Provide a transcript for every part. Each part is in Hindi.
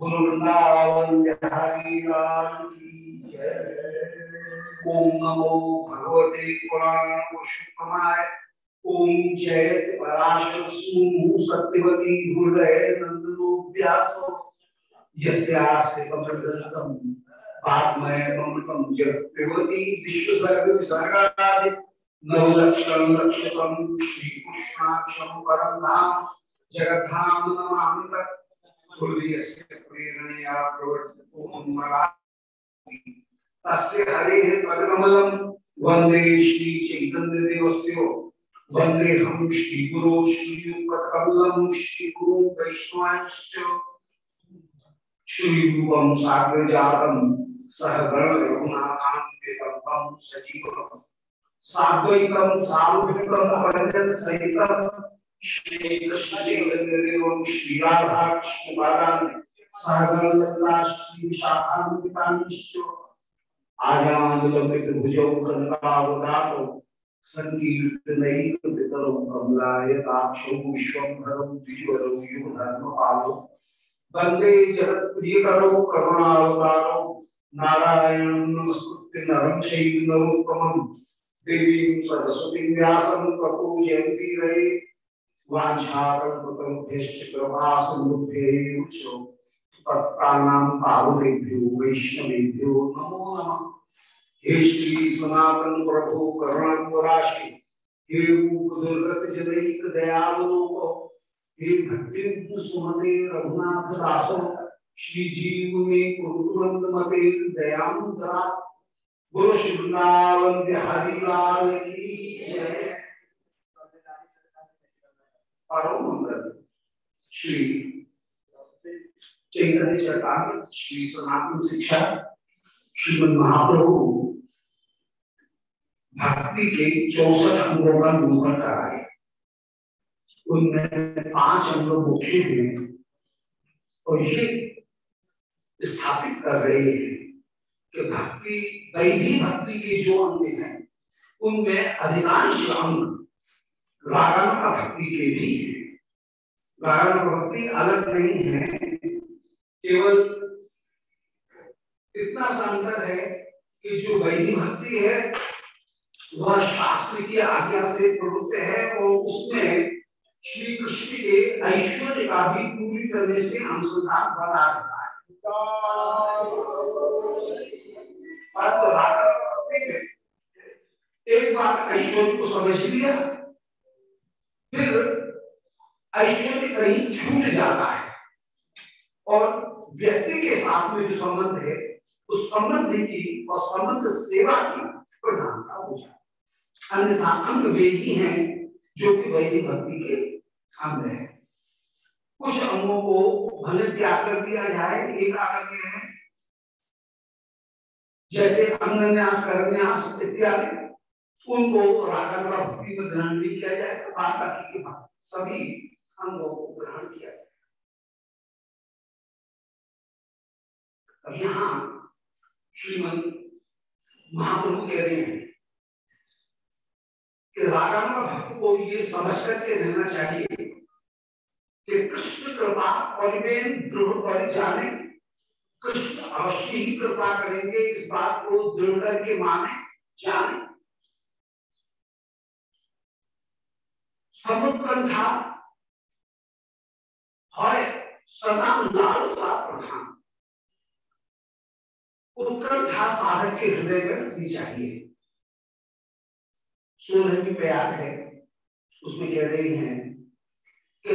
वृंदावन बिहारी लाल की जय ओम नमो भगवते पुराण पुष्पमाय ओम जयत पराशर सूनु सत्यवती हृदय नंदनो व्यासो पापमय ममतम जगत विश्वधर्म विसर्गादि नवलक्षण लक्षतम श्री कृष्णाक्षम परम धाम जगद्धाम नमामि तत् हृदयस्य प्रेरणया प्रवर्तितो मराति तस्य हरेः पदकमलं वंदे श्री वंदे हम श्री गुरु श्री पदकमलं श्री गुरु वैष्णवांश्च। श्री रूपम साग्र जातम सहगण रघुनाथान्वितम सजीवम साद्वैतम सामूहिकम परंजन सहितम। श्री कृष्ण चैतन्य देव श्री राधा कृष्ण बालान सहगण लता श्री शाखान्वितानिश्च आयान लंबित भुजौ कनकावदातो संकीर्तनैक पितरौ कमलायताक्षौ विश्वम्भरौ द्विजवरौ युगधर्मपालो। वंदे जगत प्रिय करो करुणावतारो। नारायण नमस्कृत्य नरं चैव नरोत्तमं देवीं सरस्वतीं व्यासं ततो जयन्ती रहे वाञ्छाकल्पतरुभ्यश्च कृपा सिन्धुभ्यैव च पतितानां पावनेभ्यो वैष्णवेभ्यो नमो नमः हे श्री सनातन प्रभु करुणाकराशि हे रूप दुर्गत जनैक दयावलोक हे भक्ति सुमते रघुनाथ दासो श्री जीव में कुरुकुरंद मते दयामुद्रा गुरु शिवनावन बिहारी लाल की श्री चैतन्य चरतार श्री सनातन शिक्षा, श्रीमद महाप्रभु। भक्ति के चौसठ अंगों का निरूपण उनमें पाँच अंग मुख्य हैं और ये स्थापित कर रहे हैं। भक्ति वैधि भक्ति के जो अंग हैं, उनमें अधिकांश अंग रागान का भक्ति के भी है। रागान भक्ति अलग नहीं है, केवल इतना सा अंतर है कि जो वैधि भक्ति है, वह शास्त्र की आज्ञा से प्रवृत्त है और उसमें श्री कृष्ण के ऐश्वर्य का भी पूरी तरह से अनुसंधान बना रहता है। एक बार ऐश्वर्य को समझ लिया फिर ऐश्वर्य कहीं छूट जाता है। और व्यक्ति के साथ में जो संबंध है, उस संबंध की और संबंध सेवा की प्रधानता हो जाए अन्यथा अंग वे ही हैं जो कि वैदिक भक्ति के अंग है। कुछ अंगों को भले त्याग कर दिया जाए, एक आकर है। जैसे अंगन्यास करन्यास इत्यादि, उनको रागा भक्ति में ग्रहण नहीं किया जाए तो बाकी के सभी अंगों को ग्रहण किया जाए। यहाँ श्रीमद महाप्रभु कह रहे हैं कि रागानुगा भक्त को ये समझ करके रहना चाहिए कि कृष्ण कृपा परिवेन दृढ़ पर जाने कृष्ण अवश्य ही कृपा करेंगे इस बात को दृढ़ करके माने, जाने। समुत्कंठा है सदा लाल सा प्रधान। उत्कंठा साधक के हृदय में रखनी चाहिए। सोलहवीं पे याद है, उसमें कह रही हैं कि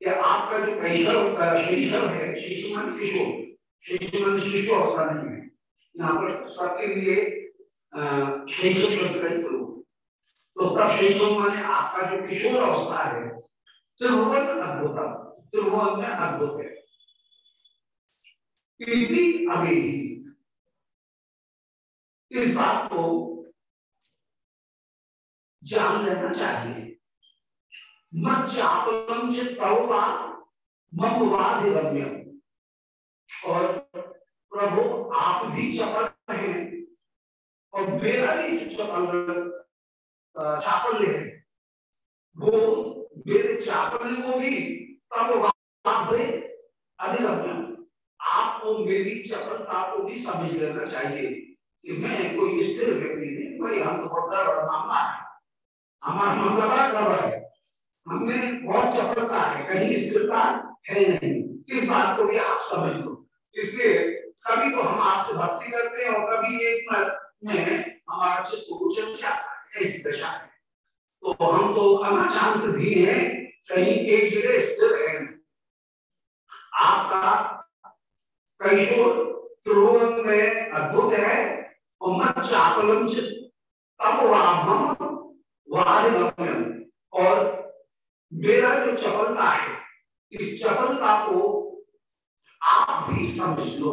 या आपका जो कैशव शैशव है शिशु मन किशोर। शिशु मन शिशु अवस्था नहीं है। यहाँ पर सबके लिए शैशव शब्द का ही प्रयोग। तो तब शैशव माने आपका जो किशोर अवस्था है त्रिभुवन अद्भुत त्रिभुवन में अद्भुत है। अभी इस बात को जान लेना चाहिए। और प्रभु आप भी चपल हैं, और मेरा भी चपल चापल्य है, वो मेरे चापल्य को भी तब आपको मेरी चपलता को भी समझ लेना चाहिए कि मैं कोई स्थिर व्यक्ति नहीं भाई हम तो बहुत मामला है। हमारा मामला बड़ा गड़बड़ है। हमें बहुत चपलता है, कहीं स्थिरता है नहीं। इस बात को भी आप समझ लो। इसलिए कभी तो हम आपसे भक्ति करते हैं और कभी एक में हमारा चित्त उचल जाता है, ऐसी दशा है। तो हम तो अनाचांत भी है कहीं एक जगह स्थिर है। आपका कैशोर त्रिभुवन में अद्भुत है और मत चापलम तब और मेरा जो चपलता है, इस चपलता को आप भी समझ लो।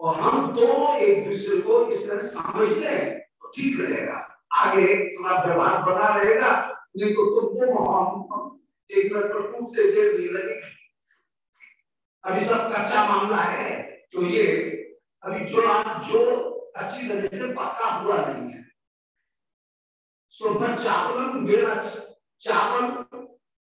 और हम दोनों एक दूसरे को इस तरह समझ लें तो ठीक रहेगा। आगे थोड़ा व्यवहार बना रहेगा। नहीं तो तुमको हम एक मिनट पर टूटते देर नहीं लगेगी अभी सब कच्चा मामला है तो ये अभी जो आप जो अच्छी तरह से पक्का हुआ नहीं है। सो मैं चावल मेरा चावल,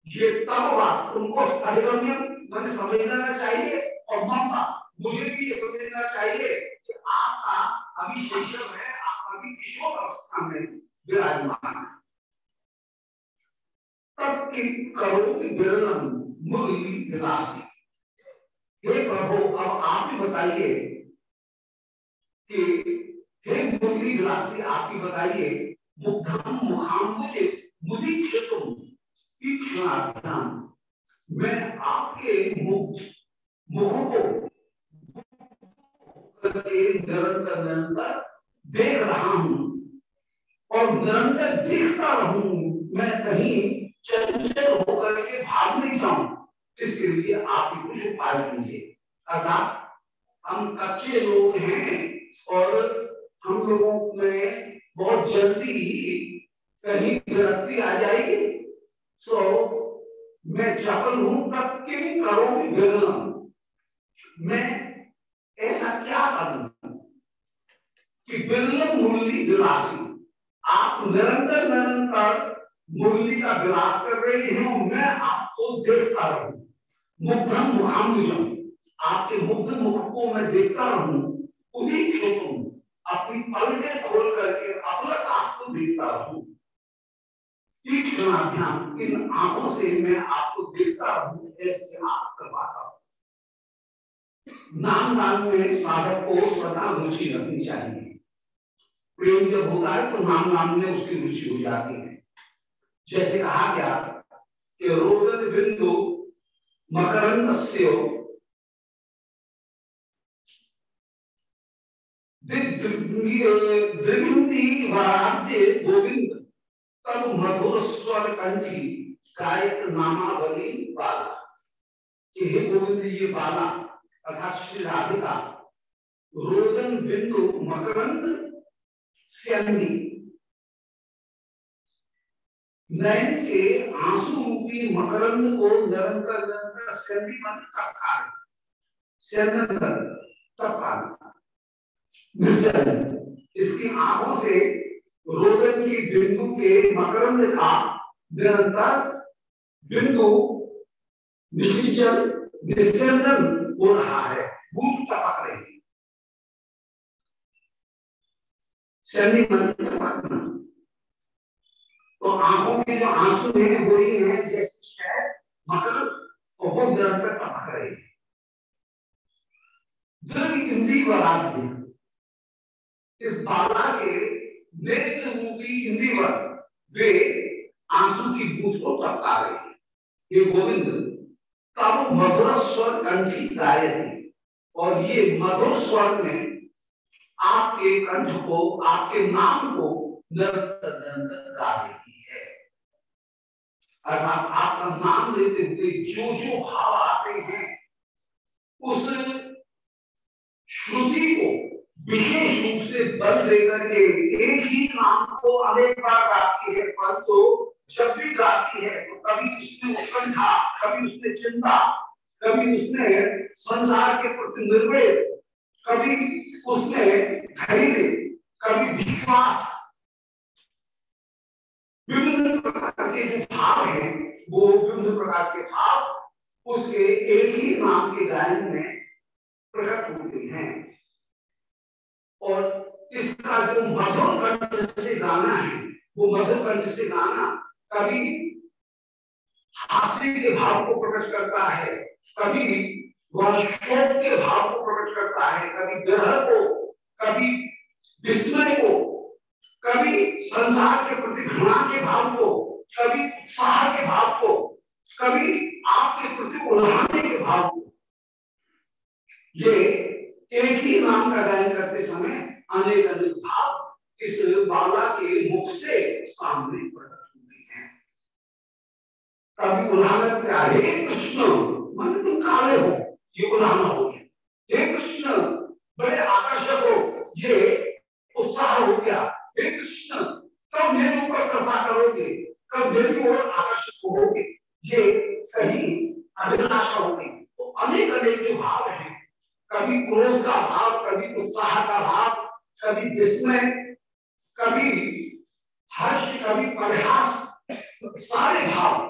ये बात, उनको अधिगम्य मैंने समझना चाहिए और ममता मुझे भी ये समझना चाहिए कि आपका अभी शैशव है आप अभी किशोर अवस्था में विराजमान है। तब की करो विरलम हे प्रभु, अब आप ही बताइए कि हे मुरली विलासी, आप ही बताइए, मुग्धम मुखाम्बुज मुदीक्षितुम तीक्ष्णाभ्याम मैं आपके मुख मुख को निरंतर निरंतर देख रहा हूँ और निरंतर देखता रहूँ, मैं कहीं चंचल होकर के भाग नहीं जाऊँ। इसके लिए आप ही कुछ उपाय कीजिए। अर्थात हम कच्चे लोग हैं और हम लोगों में बहुत जल्दी कहीं विरक्ति आ जाएगी सो so, मैं चपल हूँ तब किन करो विरलम मैं ऐसा क्या करूँ कि बिरलम मुरली विलासी आप निरंतर निरंतर मुरली का विलास कर रहे हैं मैं आपको देखता रहूँ। मुग्धम मुखाम्बुजम आपके मुग्ध मुख को मैं देखता रहूँ उदी क्षोतुम अपनी पलके खोल करके अपलक आपको देखता रहूँ। तीक्षणाभ्याम इन आँखों से मैं आपको देखता रहूँ ऐसे आप करवाता हूँ नाम नाम में साधक को सदा रुचि रखनी चाहिए प्रेम जब होता है तो नाम नाम में उसकी रुचि हो जाती है। जैसे कहा गया कि रोदन बिंदु मकरंद गोविंद। तब मधुर स्वर कंठी गायक नामावली बाला। कि हे गोविंद ये बाला अर्थात श्री राधिका, रोदन बिंदु मकरंद स्यंदी। नयन के आँसू रूपी मकरंद को निरंतर निरंतर स्कंदी मन इसकी आँखों से रोदन की बिंदु के मकरंद का निरंतर बिंदु निश्चल निस्यंदन हो रहा है भूत टपक रही टपकना तो आँखों में जो आँसू है वो ही है जैसे मकर और वो निरंतर टपक रहे हैं इंद्री वराध्य इस बाला के नेत्र रूपी इंद्रीवर वे आँसू की बूथ को टपका रहे ये गोविंद, तब मधुर स्वर कंठी गाय और ये मधुर स्वर में आपके कंठ को, आपके नाम को रही है। अर्थात आपका नाम लेते हुए जो जो भाव आते हैं, उस श्रुति को विशेष रूप से बल देकर के एक ही नाम को अनेक बार गाती है। परंतु तो जब भी गाती है तो कभी उसने उत्कंठा, कभी उसने चिंता, कभी उसने संसार के प्रति निर्भय, कभी उसने धैर्य, कभी विश्वास। विभिन्न प्रकार के जो भाव है, वो विभिन्न प्रकार के भाव उसके एक ही नाम के गायन में प्रकट होते हैं। और इसका जो मधुर कंठ से गाना है। वो मधुर कंठ से गाना कभी हास्य के भाव को प्रकट करता है, कभी शोक के भाव को प्रकट करता है, कभी ग्रह को, कभी विस्मय को, कभी संसार के प्रति घृणा के भाव को, कभी उत्साह के भाव को, कभी आपके प्रति उड़ाने के भाव को। ये एक ही नाम का गायन करते समय अनेक अनेक भाव इस बाला के मुख से सामने प्रकट होते हैं। कभी उदाहरण क्या हे? कृष्ण, मन तुम काले हो, ये उदाहरण हो गया। हे कृष्ण, बड़े आकर्षक हो, ये उत्साह हो गया। हे कृष्ण, कब मेरे ऊपर कृपा करोगे? कब मेरी ओर आकर्षक होगे? ये कहीं अभिलाषा होगी। तो अनेक अनेक जो भाव है कभी क्रोध का भाव, कभी उत्साह का भाव, कभी विस्मय, कभी हर्ष, कभी परिहास सारे भाव।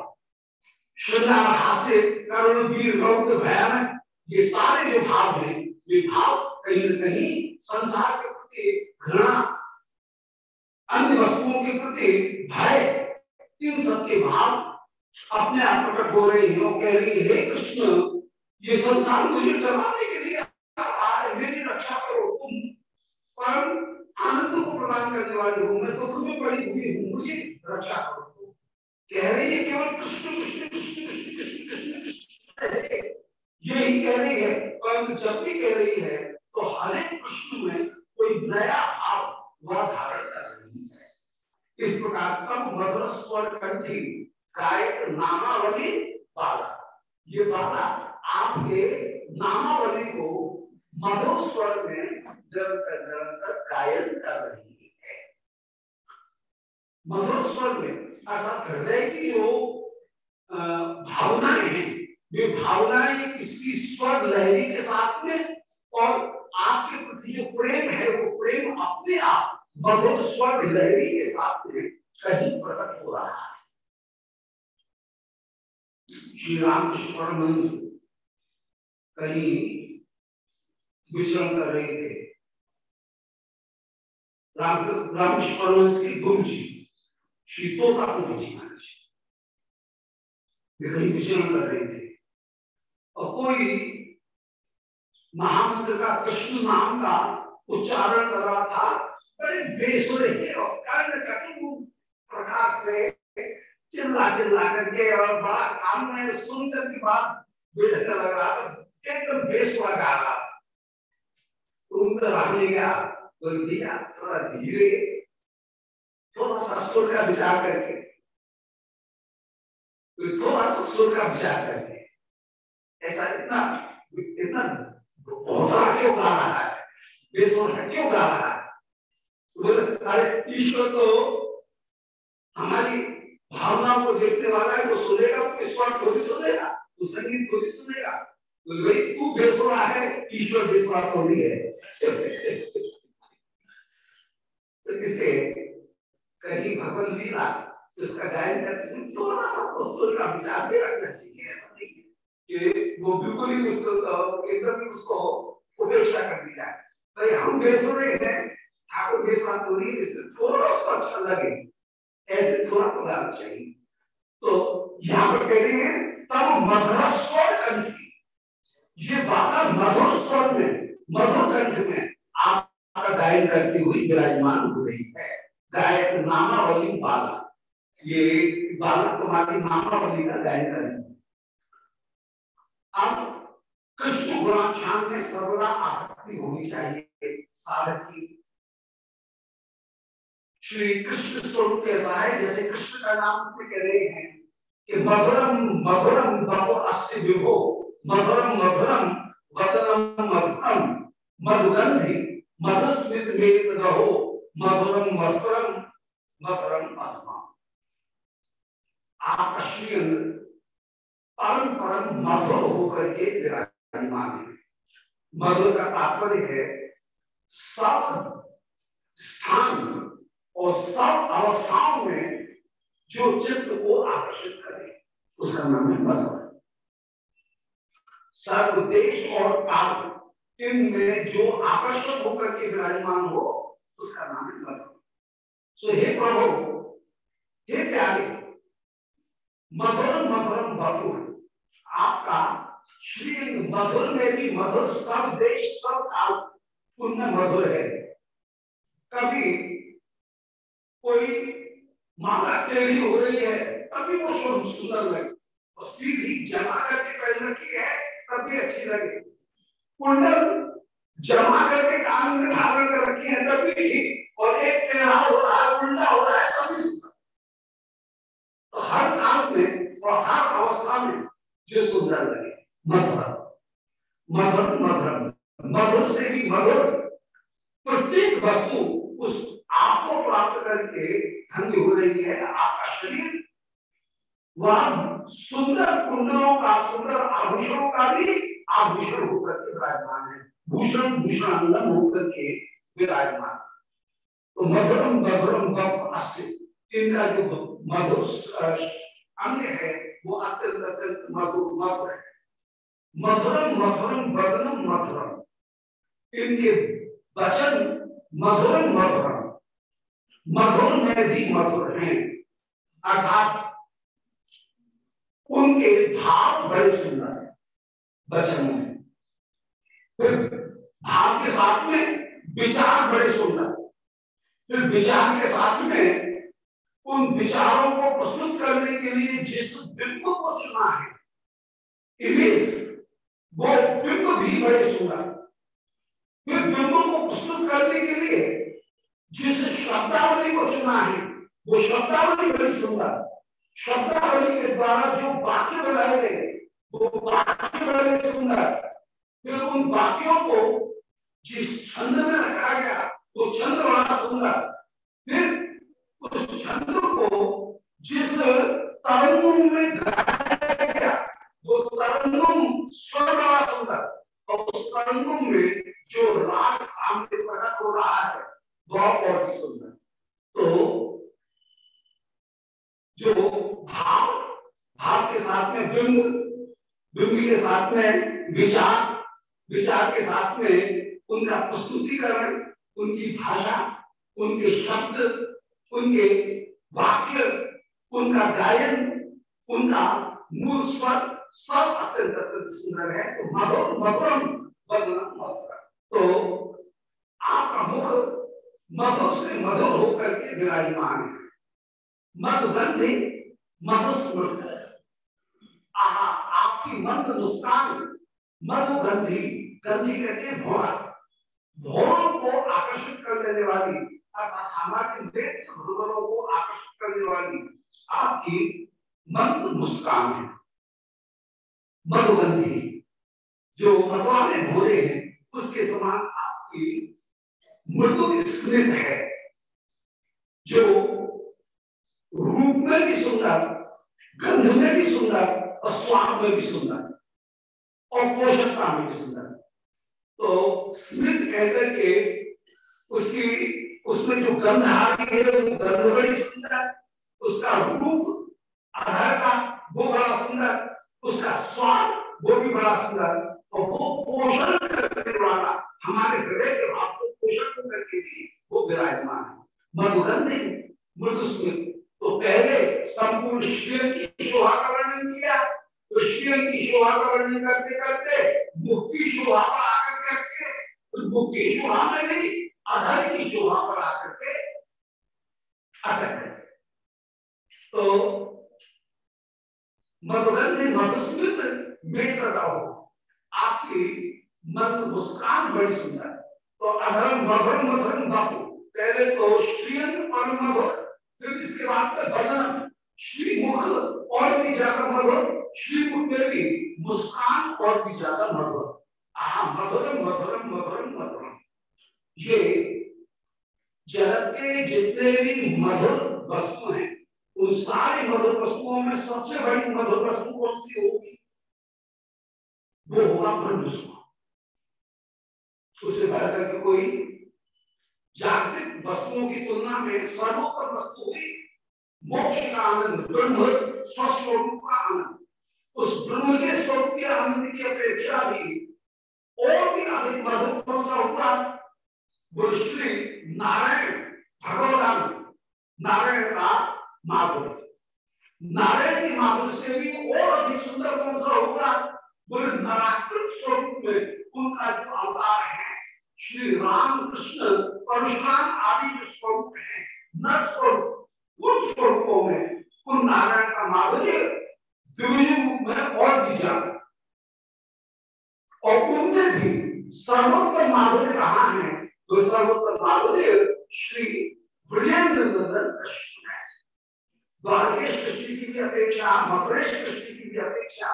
श्रृंगार हास्य, करुण, वीर, रौद्र, भयानक, ये सारे जो भाव हैं, ये भाव कहीं न कहीं संसार के प्रति घृणा, अन्य वस्तुओं के प्रति भय, इन सब के भाव अपने आप प्रकट हो रहे हैं कह रही है कृष्ण, ये संसार मुझे डराने के लिए मेरी रक्षा करो तुम पर आनंद को प्रदान करने वाले हो, मैं दुख में पड़ी हुई हूँ, मुझे रक्षा करो। कह रही है केवल कृष्ण कृष्ण यही कह रही है, परंतु जब भी कह रही है तो हर एक कृष्ण में कोई नया भाव वह धारण कर रही है। इस प्रकार कम मधुर स्वर कंठी, गायक नामावली बाला। ये बाला आपके नामावली को मधुर स्वर में निरंतर निरंतर गायन कर रही है। मधुर स्वर में अर्थात हृदय की जो भावनाएँ हैं, वे भावनाएँ इसकी स्वर लहरी के साथ में और आपके प्रति जो प्रेम है, वो प्रेम अपने आप मधुर स्वर लहरी के साथ में कहीं प्रकट हो रहा है। श्री रामकृष्ण परमहंस कहीं विचरण कर रहे थे। कहीं विचरण कर रहे थे। और कोई महामंत्र का, कृष्ण नाम का उच्चारण कर रहा था, बड़े प्रकाश से चिल्ला चिल्ला करके और बड़ा काम में सुनकर की बात लग रहा था। एकदम बेसुरा गा रहा रहने गया बोल भैया थोड़ा धीरे। थोड़ा सा सुर का विचार करके। थोड़ा सा सुर का विचार करके। ऐसा इतना इतना क्यों गा रहा है? बेसुर क्यों गा रहा है? अरे ईश्वर तो हमारी भावनाओं को देखने वाला है, वो सुनेगा वो ईश्वर थोड़ी सुनेगा, वो संगीत थोड़ी सुनेगा। तू बेसुरा है, ईश्वर बेसुरा थोड़ी है। तो इससे कहीं भगवान लीला उसका गायन करते समय थोड़ा सा सुर का विचार भी रखना चाहिए, ऐसा नहीं कि वो बिल्कुल ही उसको, एकदम ही उसको उपेक्षा कर दी दिया भाई हम बेसुरे हैं, ठाकुर बेसुरा थोड़ी इसलिए थोड़ा उसको अच्छा लगे, ऐसे थोड़ा तो चाहिए। तो यहाँ पर कह रहे हैं, तब मधुर कंठी ये बाला मधुर स्वर में, मधुर कंठ में आपका गायन करती हुई विराजमान हो रही है। गायक नामावली बाला। ये बाला तुम्हारी नामावली का गायन करेंगे अब कृष्ण गुणाख्यान में सर्वदा आसक्ति होनी चाहिए। साधक की श्री कृष्ण स्वरूप कैसा है जैसे कृष्ण का नाम कह रहे हैं कि मधुरम मधुरम बहु अस्य विभो। मधुरम मधुरम वदनम मधुरम मधुगंधि मधुस्मित मेत रहो मधुरम मधुरम मधुरम मधुरम आकर्षण परम परम मधुर होकर के विराजमान है। मधुर का तात्पर्य है सब स्थान और सब अवस्थाओं में जो चित्त को आकर्षित करे। उसका नाम है मधुर। सर्वदेश और काल, इनमें जो आकर्षक होकर के विराजमान हो, उसका नाम है मधुर सो हे प्रभु, हे प्यारे, मधुर मधुरम मधुर, आपका श्री मधुर में भी मधुर सब देश, सब काल उनमें मधुर है। कभी कोई माला टेढ़ी हो रही है, तभी वो सुंदर लगे। और सीधी जमा करके पहन रखी है तभी अच्छी लगे। कुंडल जमा करके कान में धारण कर रखी है, तभी और एक टेढ़ा हो रहा है, उल्टा हो रहा है, तभी सुंदर तो हर काल में और हर अवस्था में जो सुंदर लगे, मधुर। मधुर मधुर। मधुर से भी मधुर। प्रत्येक वस्तु उस आपको प्राप्त करके धन्य हो रही है, आपका शरीर वह सुंदर कुंडलों का, सुंदर आभूषणों का भी आभूषण होकर के विराजमान है। भूषण भूषण अंगम होकर के विराजमान। तो मधुरम मधुरम इनका जो मधुर अंग है, वो अत्यंत अत्यंत मधुर मधुर है। मधुरम मधुरम, वदनम, मधुरम। इनके वचन मधुरम मधुरम। मधुर में भी मधुर हैं। अर्थात उनके भाव बड़े सुंदर है, वचन में। फिर भाव के साथ में विचार बड़े सुंदर फिर विचार के साथ में उन विचारों को प्रस्तुत करने के लिए जिस बिंब को चुना है, इमेज, वो बिंब भी बड़े सुंदर फिर बिंबों को प्रस्तुत करने के लिए जिस शब्दावली को चुना है, वो शब्दावली बड़ी सुंदर शब्दावली के द्वारा जो वाक्य बनाए गए, वो वाक्य बड़े सुंदर। फिर उन वाक्यों को जिस छंद में रखा गया, वो छंद बड़ा सुंदर। फिर उस छंद को जिस तरंगुम में गाया गया, वो तरंगुम स्वर बड़ा सुंदर। और उस तरंगुम में जो राग सामने प्रकट हो रहा है, वह और भी सुंदर। तो जो भाव भाव के साथ में बिंब बिंब के साथ में विचार विचार के साथ में उनका प्रस्तुतिकरण, उनकी भाषा, उनके शब्द, उनके वाक्य, उनका गायन, उनका मूल स्वर, सब अत्यंत अत्यंत सुंदर है। तो मधुर, मधुरम मधुर तो आपका मुख मधुर से मधुर होकर के विराजमान है। मधुगंधि मधुस्मृत आहा, आपकी मंद मुस्कान मधुगंधी, गंधी कहते भोरा। भोरों को आकर्षित कर लेने वाली, अर्थात हमारे नेत्र भ्रमणों को आकर्षित करने वाली आपकी मंद मुस्कान है। मधुगंधी, जो मधुआ में भोरे हैं, उसके समान आपकी मृदु स्मृत है जो रूप में भी सुंदर गंध में भी सुंदर स्वाद में भी सुंदर और पोषकता में भी सुंदर तो स्मृत कहकर के उसकी, उसमें जो गंध आ रही है, वो गंध बड़ी सुंदर उसका रूप आधार का, वो बड़ा सुंदर उसका स्वाद, वो भी बड़ा सुंदर और वो पोषण करने वाला, हमारे हृदय के भाव को पोषण करके भी वो विराजमान है। मधुगंधि मृदु स्मृत तो पहले संपूर्ण श्रीयं की शोभा का वर्णन किया श्रीयं की शोभा का वर्णन करते करते मुक्ति शोभा पर आकर करके तो मुक्ति शोभा में भी अधर की शोभा पर आकर के तो मधुगंधि मधुस्मृत मिट रहा हो आपकी मन मुस्कान बड़ी सुंदर। तो अधर्म मधुर मधुर बापू पहले तो श्रीअंग और मधुर, फिर इसके बाद में बदन। श्री मुख और भी ज़्यादा मधुर। श्री भी मुस्कान और भी ज़्यादा मधुर। आ मधुरम मधुरम मधुरम मधुरम। ये जगत के जितने भी मधुर वस्तु हैं, उन सारे मधुर वस्तुओं में सबसे बड़ी मधुर वस्तु कौन सी होगी? वो होगा ब्रह्म उससे बढ़कर के कोई जागृत वस्तुओं की तुलना में सर्वोत्तम वस्तु हुई, मोक्ष का आनंद, ब्रह्म स्वस्वरूप का आनंद। उस ब्रह्म के स्वरूप के आनंद की अपेक्षा भी। और भी अधिक मधुर कौन सा होगा वो श्री नारायण भगवान नारायण का माधुर्य। नारायण की माधुर्य से भी और अधिक सुंदर कौन सा होगा बोले नराकृत स्वरूप में उनका जो अवतार है, श्री राम कृष्ण परशुराम आदि जो स्वरूप है न स्वरूप, उन स्वरूपों में उन नारायण का माधुर्य द्विज में और जाना। और उनमें भी सर्वोत्तम माधुर्य कहा है तो सर्वोत्तम माधुर्य श्री ब्रजेंद्र नंदन कृष्ण है द्वारकेश कृष्ण की भी अपेक्षा, मथुरेश कृष्ण की भी अपेक्षा,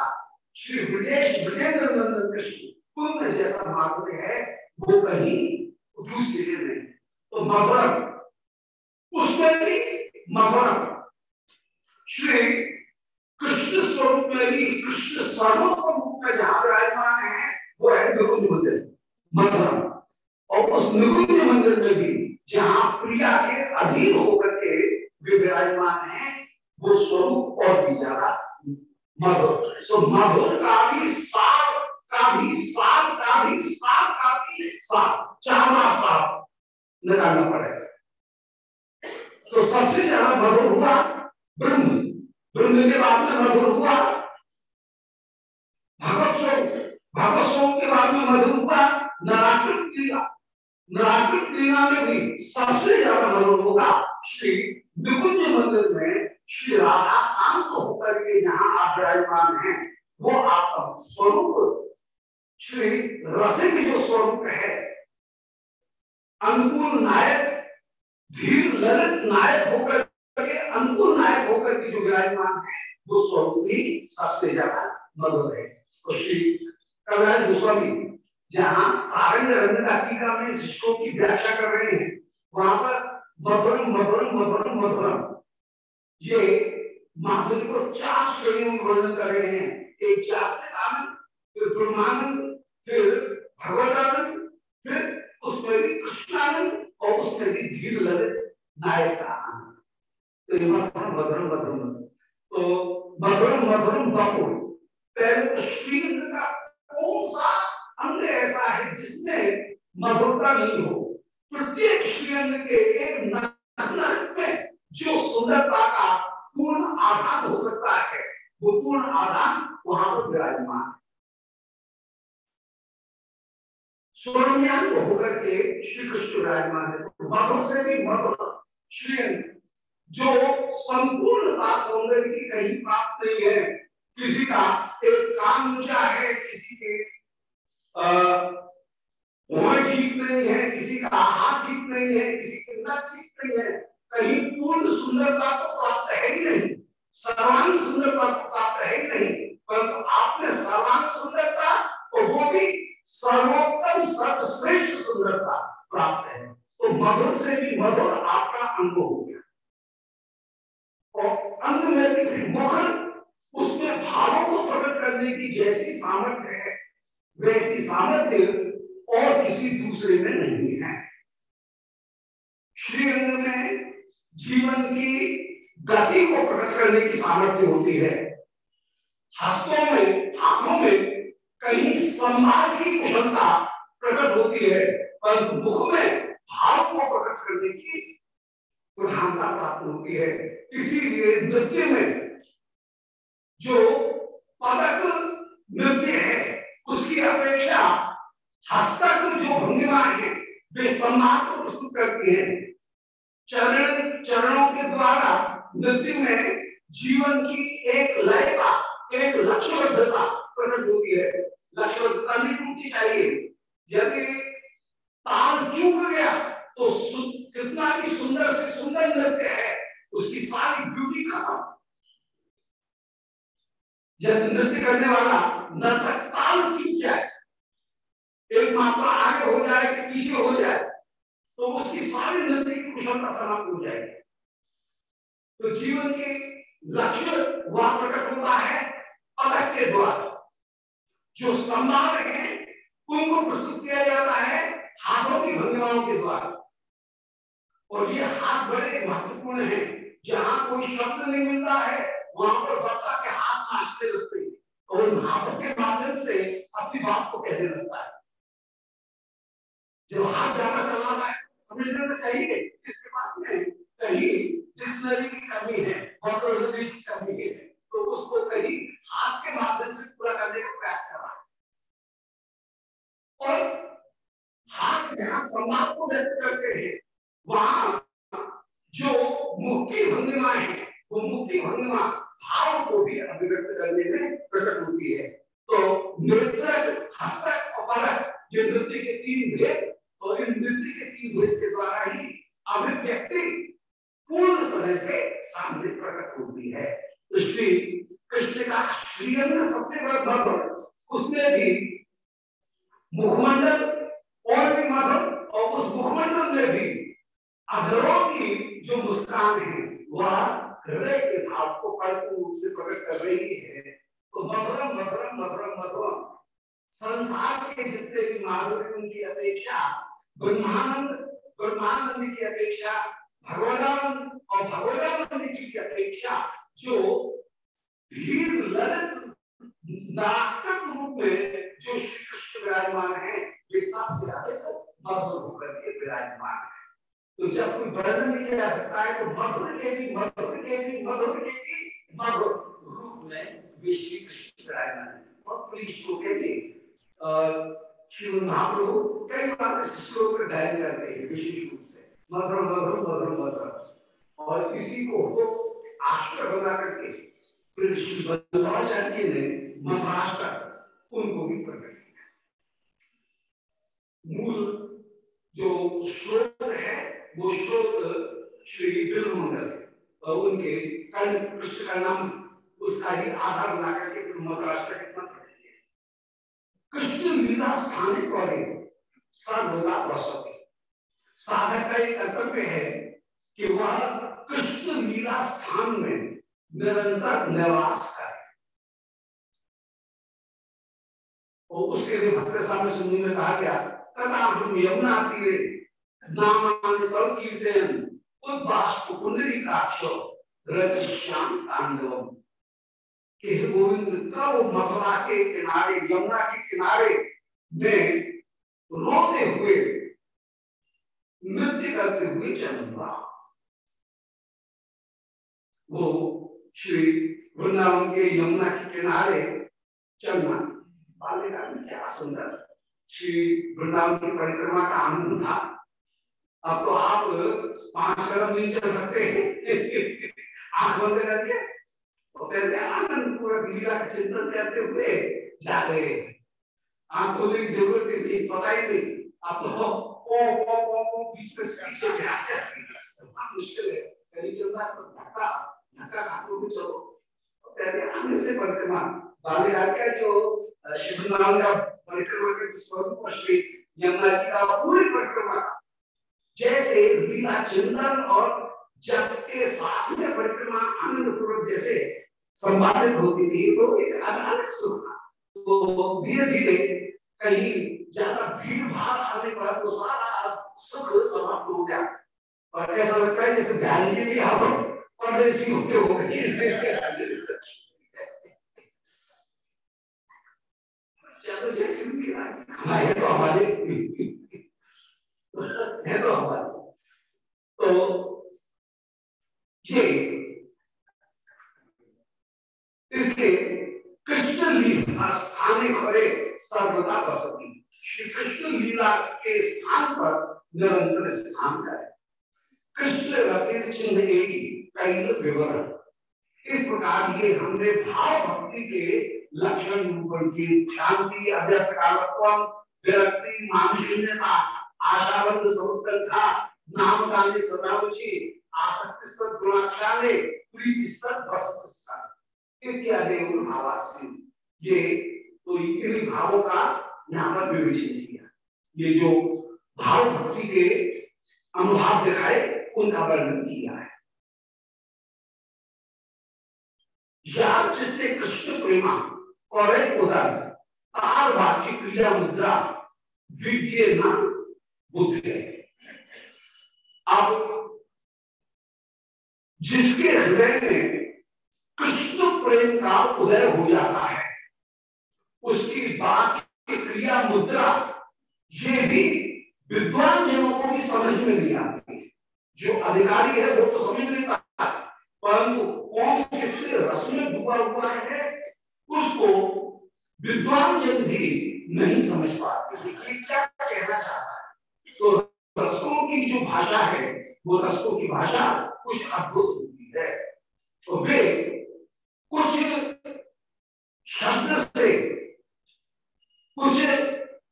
श्री ब्रजेश, ब्रजेंद्र नंदन कृष्ण कुंद जैसा माधुर्य है, वो कहीं दूसरी नहीं। तो मधुरम उसमें भी मधुरम श्री कृष्ण स्वरूप में भी कृष्ण सर्वोत्तम रूप में जहाँ विराजमान है, वो है निकुंज मंदिर मधुरम और उस निकुंज मंदिर में भी जहाँ प्रिया के अधीन होकर के विराजमान है, वो स्वरूप और भी ज़्यादा मधुर सो मधुर का भी साफ़ का भी साफ़ का भी साफ़ का भी साफ़ चावा साफ़ निकालना पड़ेगा। तो सबसे ज़्यादा मधुर हुआ ब्रह्म। ब्रह्म के बाद में मधुर हुआ। भगवत स्वरूप भगवत स्वरूप के बाद में मधुर हुआ। नराकृत क्रिया नराकृत क्रिया में भी सबसे ज़्यादा मधुर होगा श्री निकुंज मंदिर में श्री राधा कांत होकर के यहाँ आप विराजमान है। वो आपका स्वरूप, श्री रसिक जो स्वरूप है, अंकुर नायक धीर ललित नायक होकर के अंकुर नायक होकर के जो विराजमान है, वो स्वरूप ही सबसे ज़्यादा मधुर है। तो श्री कविराज गोस्वामी, जहाँ सारंग रंगना टीका में शिष्यों की व्याख्या कर रहे हैं, वहाँ पर मधुरम मधुरम मधुरम मधुरम ये माधुर्य को चार श्रेणियों में वर्णन कर रहे हैं। एक जागतिक आनंद, फिर ब्रह्मानंद, फिर भगवतानंद फिर उसमें भी कृष्णानंद और उसमें भी धीर ललित नायक। का आनंद मधुरम तो मधुरम मधुरम बपुर पहले तो का कौन सा अंग ऐसा है जिसमें मधुरता नहीं हो? प्रत्येक श्रीअंग के एक में जो सुंदरता का पूर्ण आधान हो सकता है, वो पूर्ण आधान वहाँ पर विराजमान है। स्वरम्यांग होकर के श्री कृष्ण विराजमान है। मधुर से भी मधुर श्री जो संपूर्णता सौंदर्य की कहीं प्राप्त नहीं है। किसी का एक कान ऊँचा है, किसी के ठीक नहीं है, किसी का हाथ ठीक नहीं है, किसी के नक ठीक नहीं है, कहीं पूर्ण सुंदरता तो प्राप्त है ही नहीं। सर्वांग सुंदरता तो प्राप्त है ही नहीं, परंतु आपने सर्वांग सुंदरता और वो भी सर्वोत्तम, सर्वश्रेष्ठ सुंदरता प्राप्त है। तो मधुर से भी मधुर आपका अंग हो गया। अंग में मुखर, उसमें भावों को प्रकट करने की जैसी सामर्थ्य है, वैसी सामर्थ्य और किसी दूसरे में नहीं है। श्रीअंग में जीवन की गति को प्रकट करने की सामर्थ्य होती है। हस्तों में, हाथों में कहीं संवाद की कुशलता प्रकट होती है, परंतु मुख में भाव को प्रकट करने की प्रधानता प्राप्त होती है। इसीलिए नृत्य में जो पदक नृत्य है, उसकी अपेक्षा हस्तक जो भंगिमा है, वे सम्मान को प्रस्तुत करती है। चरण, चरणों के द्वारा नृत्य में जीवन की एक लय का एक लक्ष्यबद्धता प्रकट होती है। लक्ष्यबद्धता नहीं टूटनी चाहिए। यदि ताल चूक गया तो कितना भी सुंदर से सुंदर नृत्य है, उसकी सारी ब्यूटी खत्म जब नृत्य करने वाला नर्तक ताल चूक जाए, एक मात्रा आगे हो जाए कि पीछे हो जाए तो उसकी सारी नृत्य की कुशलता समाप्त हो जाएगी। तो जीवन के लक्ष्य वह प्रकट होता है पदक के द्वारा। जो संवाद है, उनको प्रस्तुत किया जाता है हाथों की भंगिमाओं के द्वारा। और ये हाथ बड़े महत्वपूर्ण है। जहाँ कोई शब्द नहीं मिलता है, वहाँ पर बच्चा के हाथ नाचने लगते हैं और उन हाथों के माध्यम से अपनी बात को कहने लगता है। जो हाथ ज़्यादा चलाना है समझ लेना चाहिए, इसके बाद में कहीं डिक्शनरी की कमी है की कमी है तो उसको कहीं हाथ के माध्यम से पूरा करने का प्रयास कर रहा है। और हाथ जहाँ संवाद को व्यक्त करते हैं वहाँ, जो मुक्ति भंगिमा है, वो मुक्ति भंगिमा भाव को भी अभिव्यक्त करने में प्रकट होती है। तो नृत्य हस्तक और परक ये नृत्य के तीन भेद, और इन नृत्य के तीन भेद के द्वारा ही अभिव्यक्ति पूर्ण तरह से सामने प्रकट होती है। तो श्री कृष्ण का श्रीअंग सबसे बड़ा भक्त उसमें भी मुखमंडल और भी मधुर और उस मुखमंडल में भी अधरों की जो मुस्कान है, वह हृदय के भाव को परिपूर्ण रूप से प्रकट कर रही है। तो मधुरम मधुरम मधुरम मधुरम। संसार के जितने भी माधुर्य उनकी अपेक्षा, ब्रह्मानंद ब्रह्मानंद की अपेक्षा, भगवदानंद और भगवदानंद की अपेक्षा, जो धीर ललित रूप में जो श्री कृष्ण विराजमान है, वे सबसे अधिक मधुर होकर के विराजमान है। तो जब कोई वर्णन किया जा सकता है तो मधुर के भी, मधुर के भी, मधुर के भी, मधुर। रूप में वे श्री कृष्ण विराजमान है और प्लीज़ को कहते श्री महाप्रभु कई बार इस श्लोक का करते हैं, विशेष रूप से। मधुर मधुर मधुर मधुर। और इसी को आश्रय बना करके ने मधुराष्ट्र उनको भी प्रकट किया। मूल जो स्रोत है वो स्रोत श्री बिल मंगल और उनके कर्ण कृष्ण का नाम उसका ही आधार बना करके फिर मधुराष्ट्र कितना कृष्ण लीला स्थानिक करे सर्वदा बसते साधक का एक कर्तव्य है कि वह कृष्ण लीला स्थान में निरंतर निवास करे। और उसके लिए भक्त सामने सिंधु में कहा गया कथा हम यमुना तीरे नामान तल कीर्तन उद्वास पुंडरी काक्षो रज श्याम तांडवम। कि गोविंद कब मथुरा के किनारे, यमुना के किनारे में रोते हुए, नृत्य करते हुए जन्मा वो श्री वृंदावन के यमुना के किनारे चलना बाल्यकाल में क्या सुंदर। श्री वृंदावन की परिक्रमा का आनंद था। अब तो आप पाँच कदम नहीं चल सकते। आँख बंद करके तो कहते आनंद पूरा लीला का चिंतन करते हुए जा रहे आँख खोलने की ज़रूरत ही नहीं, पता ही नहीं। अब तो ओ ओ ओ ओ बीच में पीछे से आते हैं। मुश्किल है। कहीं चलना तो धक्का धक्का खाते हुए चलो। कहते आने से परिक्रमा बाली का जो शिवनाम का परिक्रमा के स्वरूप श्री यमुना जी का पूरी परिक्रमा जैसे लीला चिंतन और जब के साथ में परिक्रमा आनंद पूर्वक जैसे संपादित होती थी तो एक अचानक सुख था। तो धीरे धीरे कहीं ज़्यादा भीड़ भाड़ आने पर तो सारा सुख समाप्त हो गया। और ऐसा लगता है जैसे ध्यान के हम परदेसी होते हो गए चलो जैसे हमारे तो हमारे है तो हमारे तो ये इसलिए कृष्ण लीला स्थान खड़े सर्वदा बसती श्री कृष्ण लीला के स्थान पर निरंतर स्थान करे कृष्ण रतिन चिन्ह एक कई विवरण। इस प्रकार ये हमने भाव भक्ति के लक्षण रूपण की, शांति अभ्यस्त कालत्व, विरक्ति, मानशून्यता आशावंत समुत्कंठा नाम गाने सदा रुचि आसक्ति स्तर गुणाक्षाले प्रीति स्तर बसत स्तर इत्यादि भावास्त्री ये तो इन भावों का यहाँ पर विवेचन किया। ये जो भाव भक्ति के अनुभाव दिखाए, उनका वर्णन किया है। चित्ते कृष्ण प्रेमा, और उदर तार वाक्य क्रिया मुद्रा विज्ञ न बुद्ध। है अब जिसके हृदय में कृष्ण प्रेम का उदय हो जाता है, उसकी बात की क्रिया मुद्रा, ये भी विद्वान जनों को भी समझ में नहीं आती। जो अधिकारी है, वो तो समझ लेता है, परंतु कौन किसके रस में डूबा हुआ है, उसको विद्वान जन भी नहीं समझ पाते। क्या कहना चाहता है? तो रसों की जो भाषा है, वो रसों की भाषा कुछ अद्भुत होती है। तो वे कुछ शब्द से, कुछ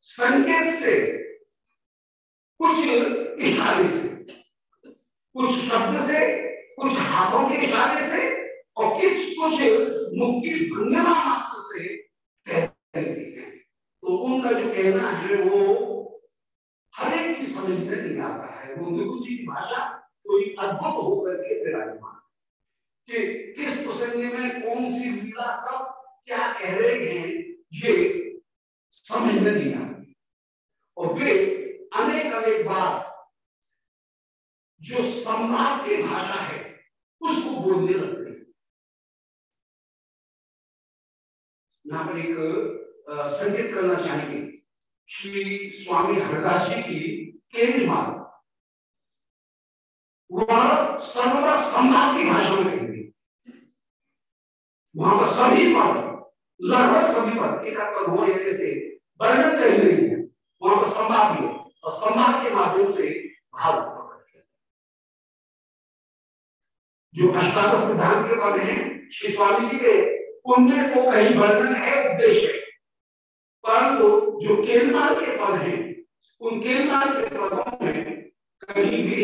संकेत से, कुछ इशारे से, कुछ शब्द से, कुछ हाथों के इशारे से और कुछ कुछ मुख की भंगना मात्र से कहते हैं तो उनका जो कहना है वो हर एक की समझ में नहीं आता है वो निगु जी की भाषा कोई अद्भुत होकर के विराजमान। कि किस प्रसंग में कौन सी लीला कब क्या कह रहे हैं, ये समझ में नहीं आती। और वे अनेक अनेक बार जो संवाद की भाषा है, उसको बोलने लगते हैं। एक संकेत करना चाहेंगे श्री स्वामी हरदास जी की केंद्र मार्ग वह सर्वदा संवाद की भाषा में कहेंगे वहाँ पर सभी पद, लगभग सभी पद, एक हो जैसे वर्णन कहीं नहीं है। वहाँ पर संवाद भी और संवाद के माध्यम से भाव जो अष्टादश सिद्धांत के पद है, श्री स्वामी जी के पुण्य को कहीं वर्णन है, उद्देश्य परंतु जो केंद्र के पद हैं, उन केंद्र के पदों में कहीं भी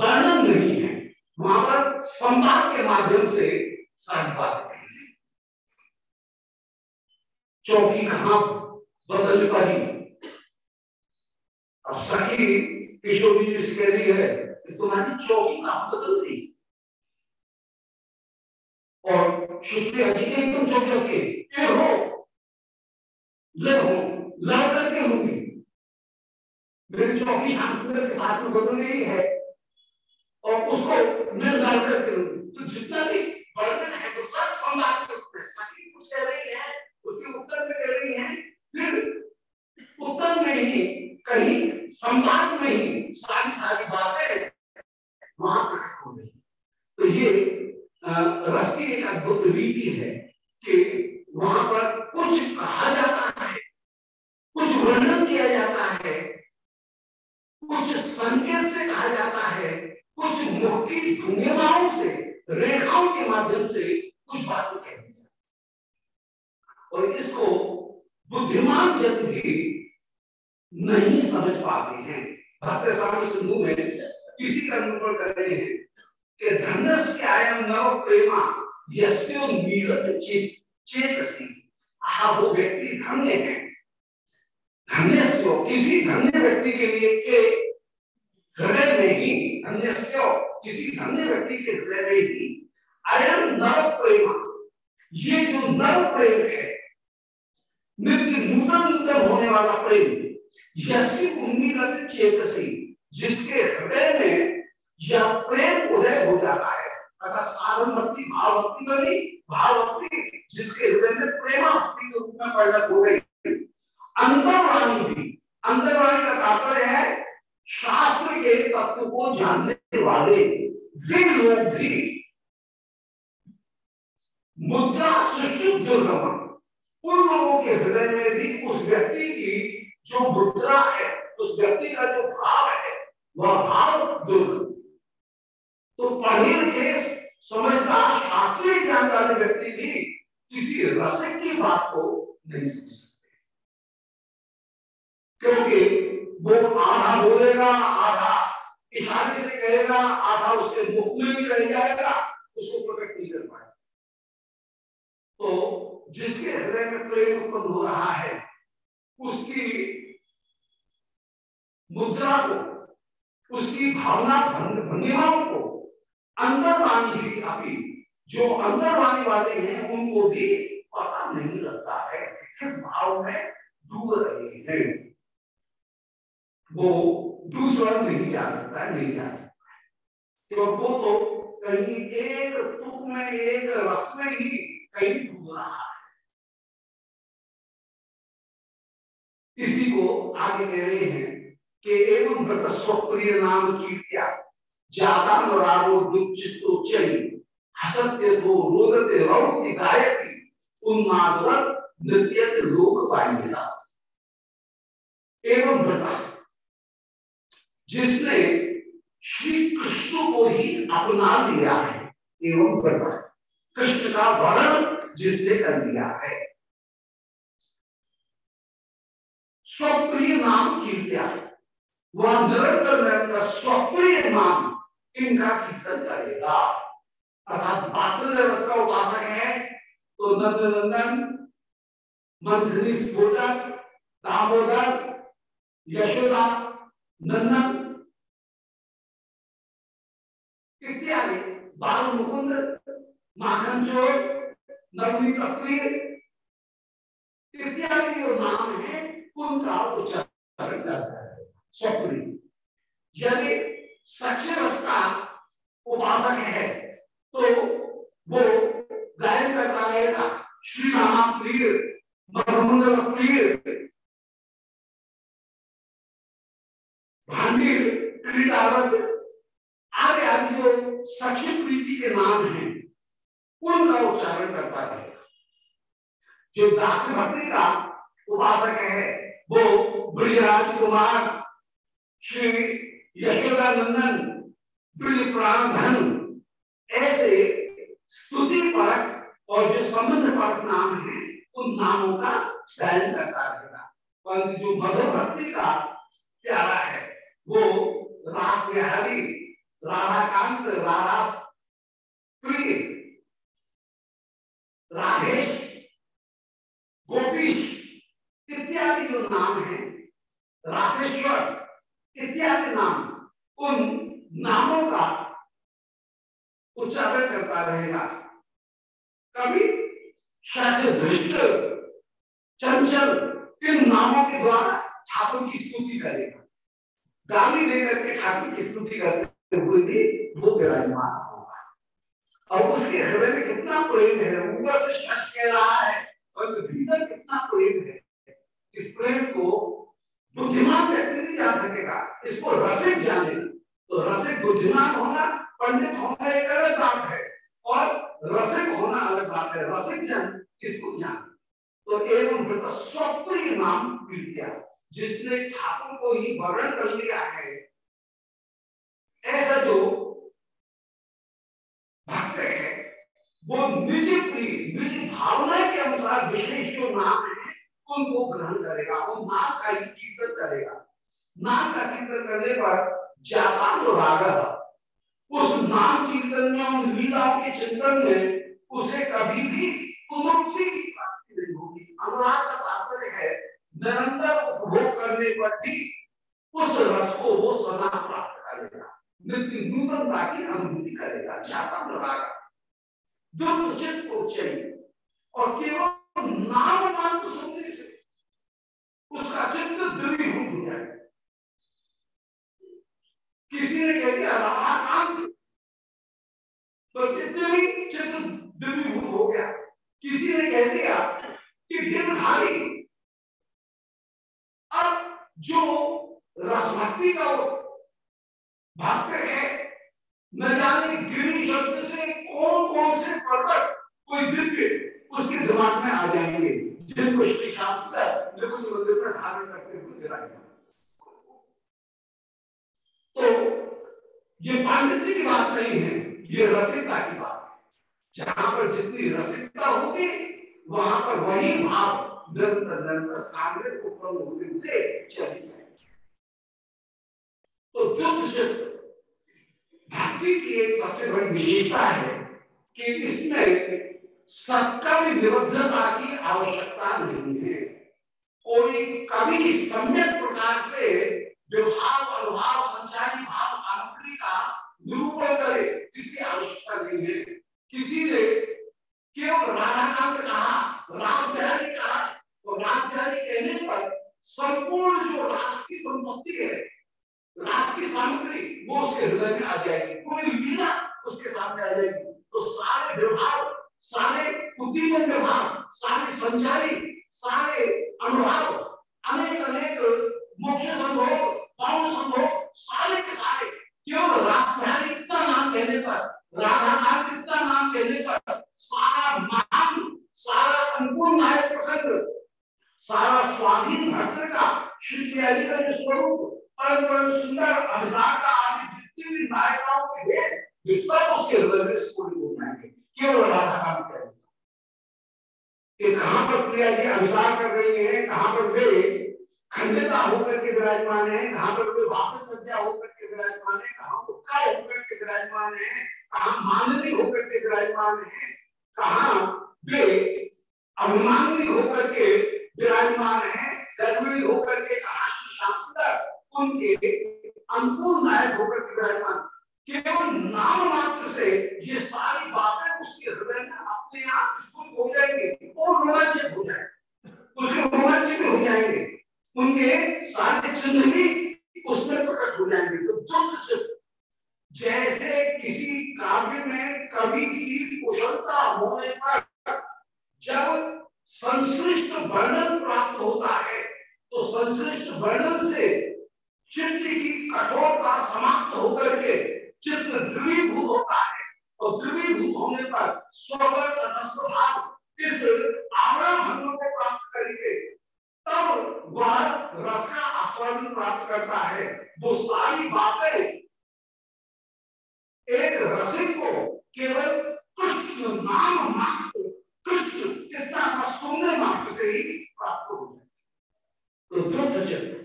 वर्णन नहीं है। वहाँ पर संवाद के माध्यम से सारी बात चौकी कहा बदल पाई अब सखी, किशोरी जी से कह रही है कि तुम्हारी चौकी कहा बदल गई और शुक्रिया जी एकदम चौक ये हो। ले हो करके होंगी। मेरी चौकी शांति के साथ में बदल गई है। मैं ला करके तो जितना भी वर्णन है, वो सब संवाद सखी कुछ कह रही है उसके उत्तर में कह रही है, फिर उत्तर में ही, कहीं संवाद में ही, सारी सारी बातें वहाँ प्रकट हो गई तो ये रस की एक अद्भुत रीति है कि वहाँ पर कुछ कहा जाता है, कुछ वर्णन किया जाता है, कुछ संकेत से कहा जाता है कुछ मुख की से, रेखाओं के माध्यम से कुछ बातें कहती और इसको बुद्धिमान जन भी नहीं समझ पाते हैं। भक्त स्वामी सिंधु में इसी का निरूपण कर रहे हैं कि धनस्य आयम नव प्रेमा यस्यो नीरत चेत, चेतसी। आह, वो व्यक्ति धन्य है। धन्य किसी धन्य व्यक्ति के लिए के हृदय में ही किसी धन्य व्यक्ति के हृदय में ही अयम नव प्रेमा ये जो नव प्रेम है, नित्य नूतन नूतन होने वाला प्रेम यसी उन्मीगत चेतसी जिसके हृदय में यह प्रेम उदय हो जाता है। अर्थात साधन भक्ति, भाव भक्ति बनी भाव भक्ति, जिसके हृदय में प्रेमा भक्ति के रूप में परिणत हो गई। अंतर्वाणी भी, अंतर्वाणी का तात्पर्य है शास्त्र के तत्व को जानने वाले वे लोग भी मुद्रा सृष्टि दुर्गम उन लोगों के हृदय में भी उस व्यक्ति की जो मुद्रा है, उस व्यक्ति का जो भाव है, वह भाव दुर्ग तो पढ़े लिखे समझदार शास्त्रीय ज्ञान वाले व्यक्ति भी किसी रसिक की बात को नहीं समझ सकते। क्योंकि वो आधा बोलेगा, आधा इशारे से कहेगा, आधा उसके मुख में भी रह जाएगा, उसको प्रकट नहीं कर पाएगा। तो जिसके हृदय में प्रेम उत्पन्न हो रहा है, उसकी मुद्रा को, उसकी भावना भंगिमाओं को अंतर्वाणी ही अभी जो अंतर्वाणी वाले हैं, उनको भी पता नहीं लगता है किस भाव में डूब रहे हैं। वो दूसरा नहीं जा सकता, नहीं जा सकता तो वो तो कहीं एक तुक में, एक रस में ही कहीं डूब रहा है। इसी को आगे कह रहे हैं कि एवं व्रत स्वप्रिय नाम कीर्तिया ज़्यादा रागो दुचितो चली हसत्य तो रोदते रौति गायकी उन्मादवत नृत्य लोक पाएँगे एवं व्रत जिसने श्री कृष्ण को ही अपना लिया है एवं व्रत कृष्ण का वर्णन जिसने कर दिया है। स्वप्रिय नाम कीर्त्या। वह निरंतर निरंतर स्वप्रिय नाम इनका कीर्तन करेगा। अर्थात रस का उपासक है। तो नंद नंदन मंथनी दामोदर, यशोदा, नंदन बाल मुकुंद, माखन चोर नवनीत अप्रिय इत्यादि जो नाम है, उनका उच्चारण करता है। स्वप्री यदि सक्षरस का उपासक है तो वो गायन करता रहेगा। श्री राम प्रिय मनोमंगल प्रिय भांडीर, क्रीडावत आगे आदि जो सक्षित प्रीति के नाम हैं, उनका उच्चारण करता रहेगा जो दास भक्ति का उपासक है, वो ब्रजराज कुमार, श्री यशोदा नंदन ब्रज प्राण धन ऐसे स्तुति परक और जो संबंध परक नाम है, उन नामों का गायन करता रहेगा। परंतु जो मधुर भक्ति का प्यारा है, वो रास बिहारी राधा कांत राधा प्रिय राधेश, गोपीश इत्यादि जो नाम है, राशेश्वर इत्यादि नाम, उन नामों का उच्चारण करता रहेगा। कभी दृष्ट चंचल इन नामों के द्वारा ठाकुर की स्तुति करेगा। गाली देकर के ठाकुर की स्तुति करते हुए भी वो विराजमान होगा। और उसके हृदय में कितना प्रेम है, ऊपर से शख्स कह रहा है, और भीतर कितना प्रेम है, इस प्रेम को बुद्धिमान व्यक्ति नहीं जा सकेगा। इसको रसिक जाने तो रसिक बुद्धिमान होना पंडित होना एक अलग बात है, और रसिक होना अलग बात है, रसिक जन किसको जान? तो एवं नाम जिसने ठाकुर को ही वर्ण कर लिया है ऐसा जो भक्त है, वो निज निज भावना के अनुसार विशेष जो नाम है, उनको ग्रहण करेगा, वो नाम का ही कीर्तन करेगा। नाम का कीर्तन करने पर जापान राग उस नाम कीर्तन में, उन लीलाओं के चिंतन में, उसे कभी भी कुमुक्ति की प्राप्ति नहीं होगी। अनुराग का तात्पर्य है, निरंतर उपभोग करने पर भी उस रस को वो सदा प्राप्त करेगा। नित्य नूतनता की अनुभूति करेगा अनुराग दुर्ग चित्त को चाहिए और केवल नाम मात्र सुनने से उसका चित्त द्रवीभूत हो जाएगा। किसी ने कह दिया राधाकांत तो चित्त भी चित्त द्रवीभूत हो गया, किसी ने कह दिया कि गिरधारी अब जो रसभक्ति का भक्त है, न जाने शब्द से कौन कौन से पर्वत कोई दिव्य उसके दिमाग में आ जाएँगे। जिनको श्री शास्त्र मंदिर में धारण करते हुए तो ये पांडित्य की बात नहीं है, ये रसिकता की बात जहाँ पर जितनी रसिकता होगी, वहाँ पर वही भाव निरंतर निरंतर सामने उत्पन्न होते हुए चले जाए तो दुग्ध चित्त भक्ति की एक सबसे बड़ी विशेषता है कि इसमें सत्कर्म निबद्धता की आवश्यकता नहीं है। कोई कभी सम्यक प्रकार से व्यवहार अनुभाव, संचारी भाव, सामग्री का निरूपण करे, इसकी आवश्यकता नहीं है। किसी ने केवल राधाकांत कहा, रास कहा तो रास कहने पर संपूर्ण जो रास की संपत्ति है रास की सामग्री वो उसके हृदय में आ जाएगी। पूरी लीला उसके सामने आ जाएगी। तो सारे व्यवहार, सारे उद्दीपन व्यवहार, सारे संचारी, सारे अनुभव अनेक अनेक मोक्ष संभोग पावन संभोग, सारे के सारे, केवल रास इतना नाम कहने पर राधा नाम इतना नाम कहने पर, सारा महान, सारा अनुकूल नायक प्रसंग सारा स्वाधीन भक्त का श्री का जो स्वरूप परम परम सुंदर अभिषाक का आदि जितनी भी नायिकाओं के भेद वे सब उसके हृदय में स्फूर्त हो जाएँगे केवल राधा का भी कि कहाँ पर प्रिया जी अभिषाक कर रही है, कहाँ पर वे खंडिता होकर के विराजमान है, कहाँ पर वे वास सज्जा होकर के विराजमान है, कहाँ उत्का होकर के विराजमान है, कहाँ मानवी होकर के विराजमान है, कहा वे अभिमानी होकर के विराजमान है, गर्भिणी होकर के कहा शांत उनके अनुकूल नायक होकर विराजमान केवल नाम मात्र से ये सारी बातें उसके हृदय में अपने आप स्फुट हो जाएँगे और रोमांचित हो जाएँगे। उसके रोमांचित हो जाएँगे। उनके सारे चिन्ह भी उसमें प्रकट हो जाएँगे। तो दुख चित्त जैसे किसी काव्य में कवि की कुशलता होने पर जब संश्लिष्ट वर्णन प्राप्त होता है तो संश्लिष्ट वर्णन से चित्त की कठोरता समाप्त होकर के चित्त ध्रुवीभूत होता है। और ध्रुवीभूत होने पर स्वगत भाव इस आवरण को प्राप्त करके तब वह रस का आस्वादन प्राप्त करता है। वो सारी बातें एक रसिक को केवल कृष्ण नाम मात्र, कृष्ण इतना सा सुनने मात्र से ही प्राप्त हो जाए तो दुग्ध चित्त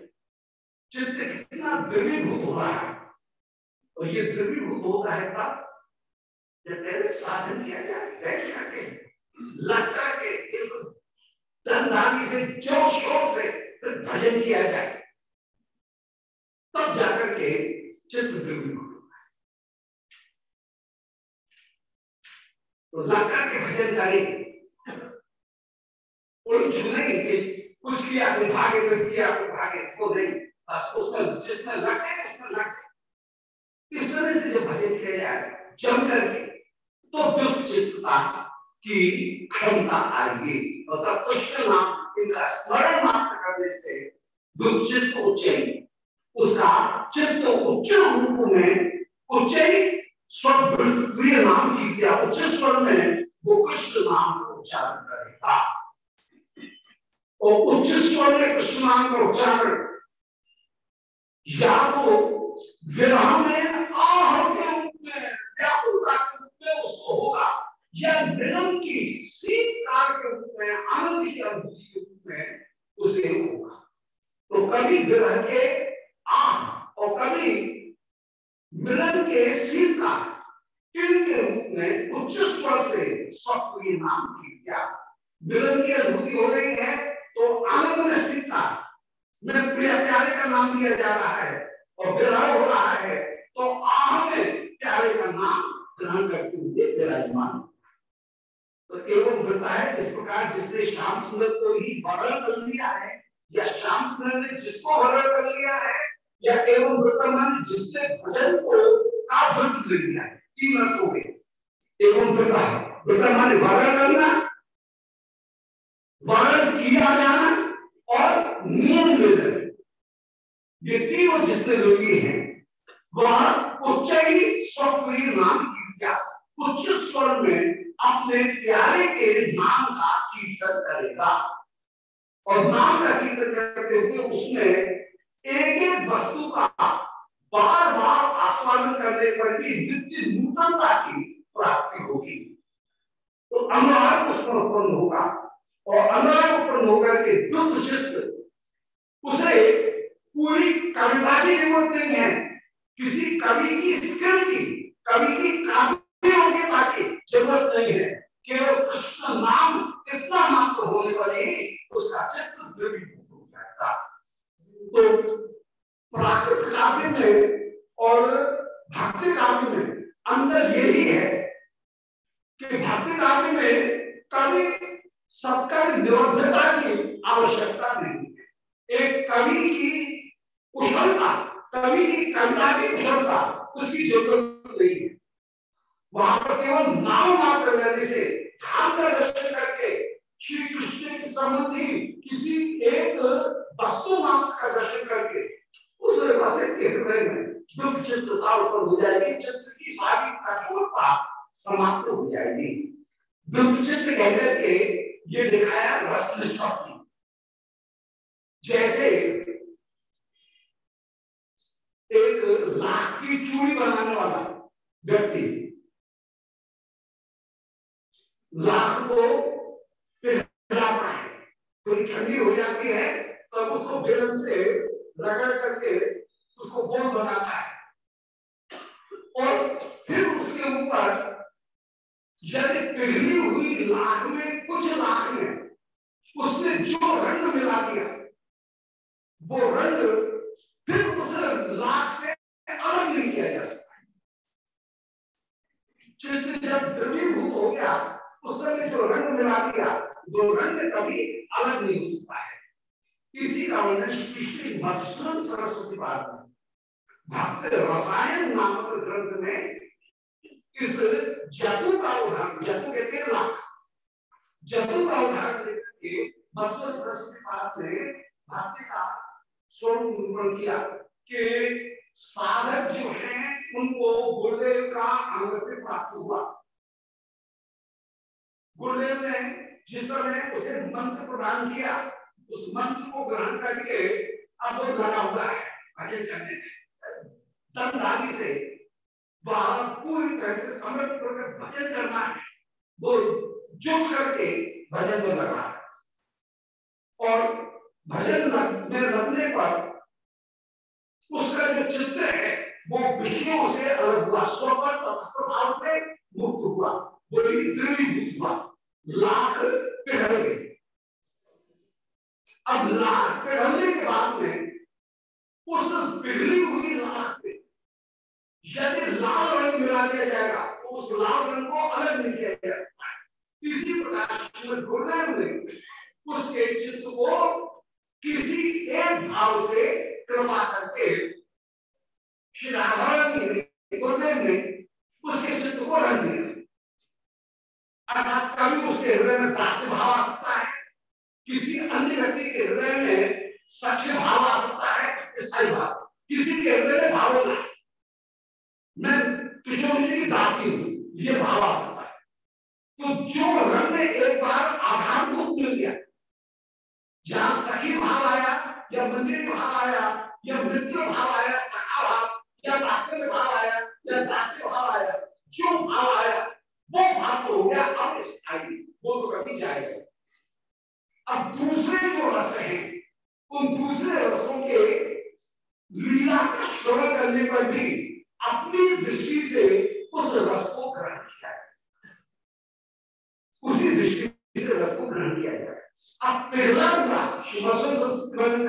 चित्त कितना द्रवीभूत हो रहा है? और ये द्रवीभूत होता है तब जब पहले साधन किया जाए बैठ करके करके एक दंधानी से ज़ोर शोर से भजन किया जाए, तब जाकर के चित्त द्रवीभूत तो लग करके भजन करेंगे उलझ नहीं कुछ किया कोई भागे कोई किया कोई भागे, वो नहीं। उसमें जिसमें लगे उसमें लगे इस तरह से जब भजन किया जाए जम करके तो दुख चित्तता की क्षमता आएगी तब कृष्ण नाम इनका स्मरण मात्र करने से दुख चित्त उसका चित्त उच्च रूप में उच्चई प्रिय नाम की दिया उच्च स्वर में वो कृष्ण नाम का उच्चारण करेगा। और उच्च स्वर में कृष्ण नाम का उच्चारण या तो विरह में आह के रूप में, व्याकुलता के रूप में उसको होगा, या निगम की शीतकार के रूप में आनंद की अनुभूति के रूप में उसे होगा। तो कभी विरह के आह और कभी मिलन के शीतकार इनके रूप में उच्च स्वर से स्वप्न नाम की क्या मिलन की अनुभूति हो रही है तो आनंद में शीतकार में प्रिय प्यारे का नाम लिया जा रहा है और विरह हो रहा है तो आह प्यारे का नाम ग्रहण करते हुए विराजमान तो एवं होता है इस प्रकार जिसने श्याम सुंदर को ही वर्ण कर लिया है, या श्याम सुंदर ने जिसको वर्ण कर लिया है, या एवं वर्तमान जिसने भजन को का भक्त ले लिया है, तीन अर्थ हो गए। एवं वृता वर्तमान वर्ण करना वर्ण किया जाना और नियम में ये तीनों जितने लोग हैं, वह उच्च ही स्वप्रिय नाम की उच्च स्वर में अपने प्यारे के नाम का कीर्तन करेगा। और नाम का कीर्तन करते हुए उसमें एक एक वस्तु का बार बार आस्वादन करने पर भी नित्य नूतनता की प्राप्ति होगी। तो अनुराग उत्पन्न होगा। और अनुराग उत्पन्न होकर के द्रुत चित्त उसे पूरी कविता की ज़रूरत नहीं है। किसी कवि की स्किल की, कवि की योग्यता की ज़रूरत नहीं है। केवल कृष्ण नाम इतना मात्र होने पर ही उसका चित्र द्रवीभूत हो जाएगा तो प्राकृत काव्य में और भक्ति काव्य में अंतर यही है कि भक्ति काव्य में कवि सबका निबद्धता की आवश्यकता नहीं कवि की कुशलता कवि की कविता की कुशलता उसकी ज़रूरत नहीं है। वहाँ पर केवल नाम मात्र करने से ध्यान का दर्शन करके श्री कृष्ण के संबंधी किसी एक वस्तु मात्र का दर्शन करके उस रसिक के हृदय में दुख चित्रता ऊपर हो जाएगी, चित्र की सारी कठोरता समाप्त हो जाएगी। दुख चित्र कहकर के ये दिखाया रस निष्पत्ति जैसे एक लाख की चूड़ी बनाने वाला व्यक्ति लाख को है थोड़ी ठंडी हो जाती है, तब उसको बेलन से रगड़ करके उसको गोल बनाता है। और फिर उसके ऊपर यदि पिघली हुई लाख में कुछ लाख में उसने जो रंग मिला दिया वो रंग फिर उस लाख से अलग नहीं किया जा सकता। चित्र जब द्रवीभूत हो गया, उस समय जो रंग मिला दिया, वो रंग कभी अलग नहीं हो सकता है। इसी का वर्णन कृष्ण मधुसूदन सरस्वती बात में भक्त रसायन नामक ग्रंथ में इस जतु का उदाहरण जतु कहते हैं लाख। जतु का उदाहरण लेकर के मधुसूदन सरस्वती बात ने भक्ति का स्वरूप निरूपण किया कि साधक जो है, उनको गुरुदेव का अंगत्य प्राप्त हुआ। गुरुदेव ने जिस समय उसे मंत्र प्रदान किया, उस मंत्र को ग्रहण करके अब लगा हुआ है, भजन करने में। दमदारी से वह पूरी तरह से समर्पित होकर भजन करना है। वो जुट करके भजन में लगा। और भजन में लगने पर उसका जो चित्र है, वो विषयों से अलग हुआ स्वपर भाव से मुक्त हुआ वही द्रवीभूत हुआ। लाख पिघल गए। अब लाख पिघलने के बाद में उस पिघली हुई लाख पे यदि लाल रंग मिला दिया जाएगा तो उस लाल रंग को अलग नहीं किया जा सकता। है इसी प्रकार ने उसके चित्र को किसी एक भाव से कृपा करके श्री राधारानी ने उसके चित्र को रंग दिया। अर्थात कभी उसके हृदय में दास्य भाव आ सकता है, किसी अन्य व्यक्ति के हृदय में सच्चे भाव आ सकता है स्थायी भाव किसी के हृदय में भाव होता है मैं किशोर जी की दासी हूँ, ये भाव आ सकता है। तो जो रंग एक बार आधारभूत मिल गया, जहाँ मंदिर भाव आया, या मित्र भाव आया, सखा भाव या दास्य भाव आया, या दास्य भाव आया, जो भाव आया, वो भाव तो हो गया अब स्थायी, वो तो कभी जाएगा। अब दूसरे जो रस हैं, उन दूसरे रसों के लीला का श्रवण करने पर भी अपनी दृष्टि से उस रस को ग्रहण किया है उसी दृष्टि से रस को ग्रहण किया जाए। अब पहला हुआ वर्णन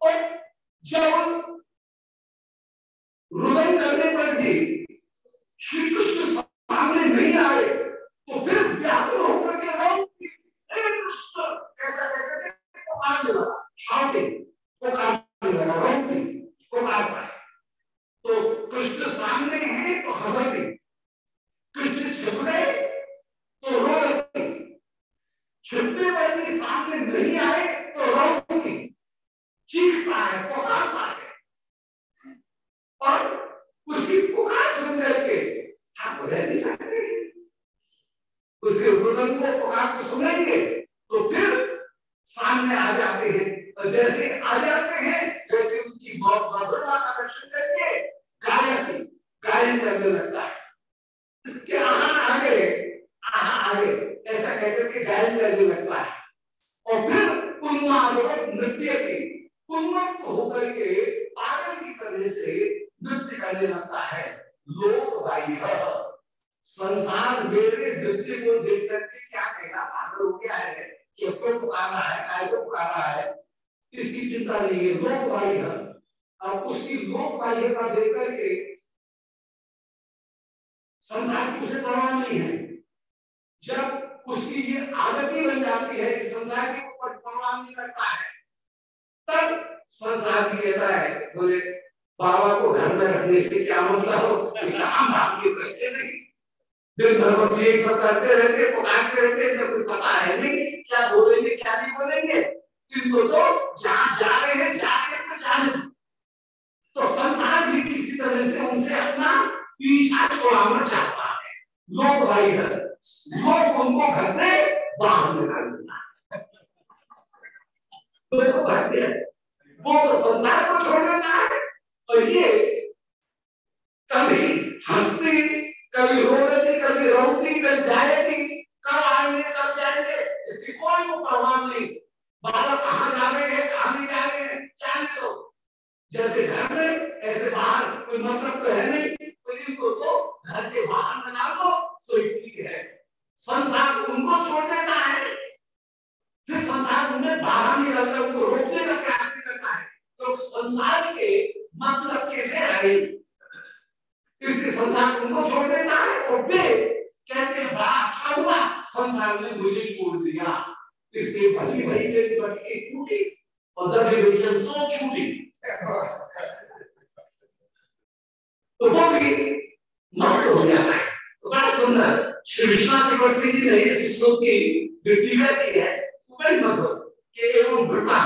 और जब रुदन करने पर भी श्री कृष्ण सामने नहीं आए तो फिर व्याकुल होकर के राम कृष्ण! ऐसा कहकर के पुकारने लगा शांति, पुकार दुश्मन को पुकार सुनेंगे चाहिए लोक बाह्य और उसकी लोक बाह्यता देख करके संसार की उसे परवाह नहीं है। जब उसकी ये आदत बन जाती है, संसार के ऊपर परवाह नहीं करता है, तब संसार की कहता है, बोले, बाबा को घर में रखने से क्या मतलब काम भाग के करते नहीं दिन भर बस यही सब करते रहते, पुकारते रहते कोई पता है नहीं, क्या बोलेंगे, क्या नहीं बोलेंगे? किंतु तो, तो जहाँ जा रहे हैं, जा रहे हैं, जा रहे तो संसार भी किसी तरह से उनसे अपना पीछा छोड़ाना चाहता है। लोग भाई घर लोग उनको घर से बाहर निकाल देना तो देखो कहते वो तो संसार को छोड़ देना है, और ये कभी हंसती, कभी रो रही कभी रोती, कभी जाएगी कब आएँगे, कब जाएँगे, इसकी कोई परवाह नहीं। बाहर कहा जा रहे हैं, कहा नहीं जा रहे हैं, जान दो जैसे घर में, ऐसे बाहर, कोई मतलब तो है नहीं। प्रेम को तो घर के बाहर बना दो तो ठीक है। संसार उनको छोड़ देता है। फिर संसार उन्हें बाहर नहीं है उनको रोकने का प्रयास नहीं करता है। तो संसार के मतलब के लिए आई इसके संसार उनको छोड़ देता है, और फिर कहते हैं, बड़ा अच्छा हुआ, संसार ने मुझे छोड़ दिया। इसके भली भली मेरी बटी टूटी और दबे बेचन सो छूटी। तो वो भी नष्ट हो जाता है। तो बड़ा सुंदर। श्री विश्वनाथ चक्रवर्ती जी ने इस श्लोक की जो टीका की है वो बड़ी मधुर कि एवं वृता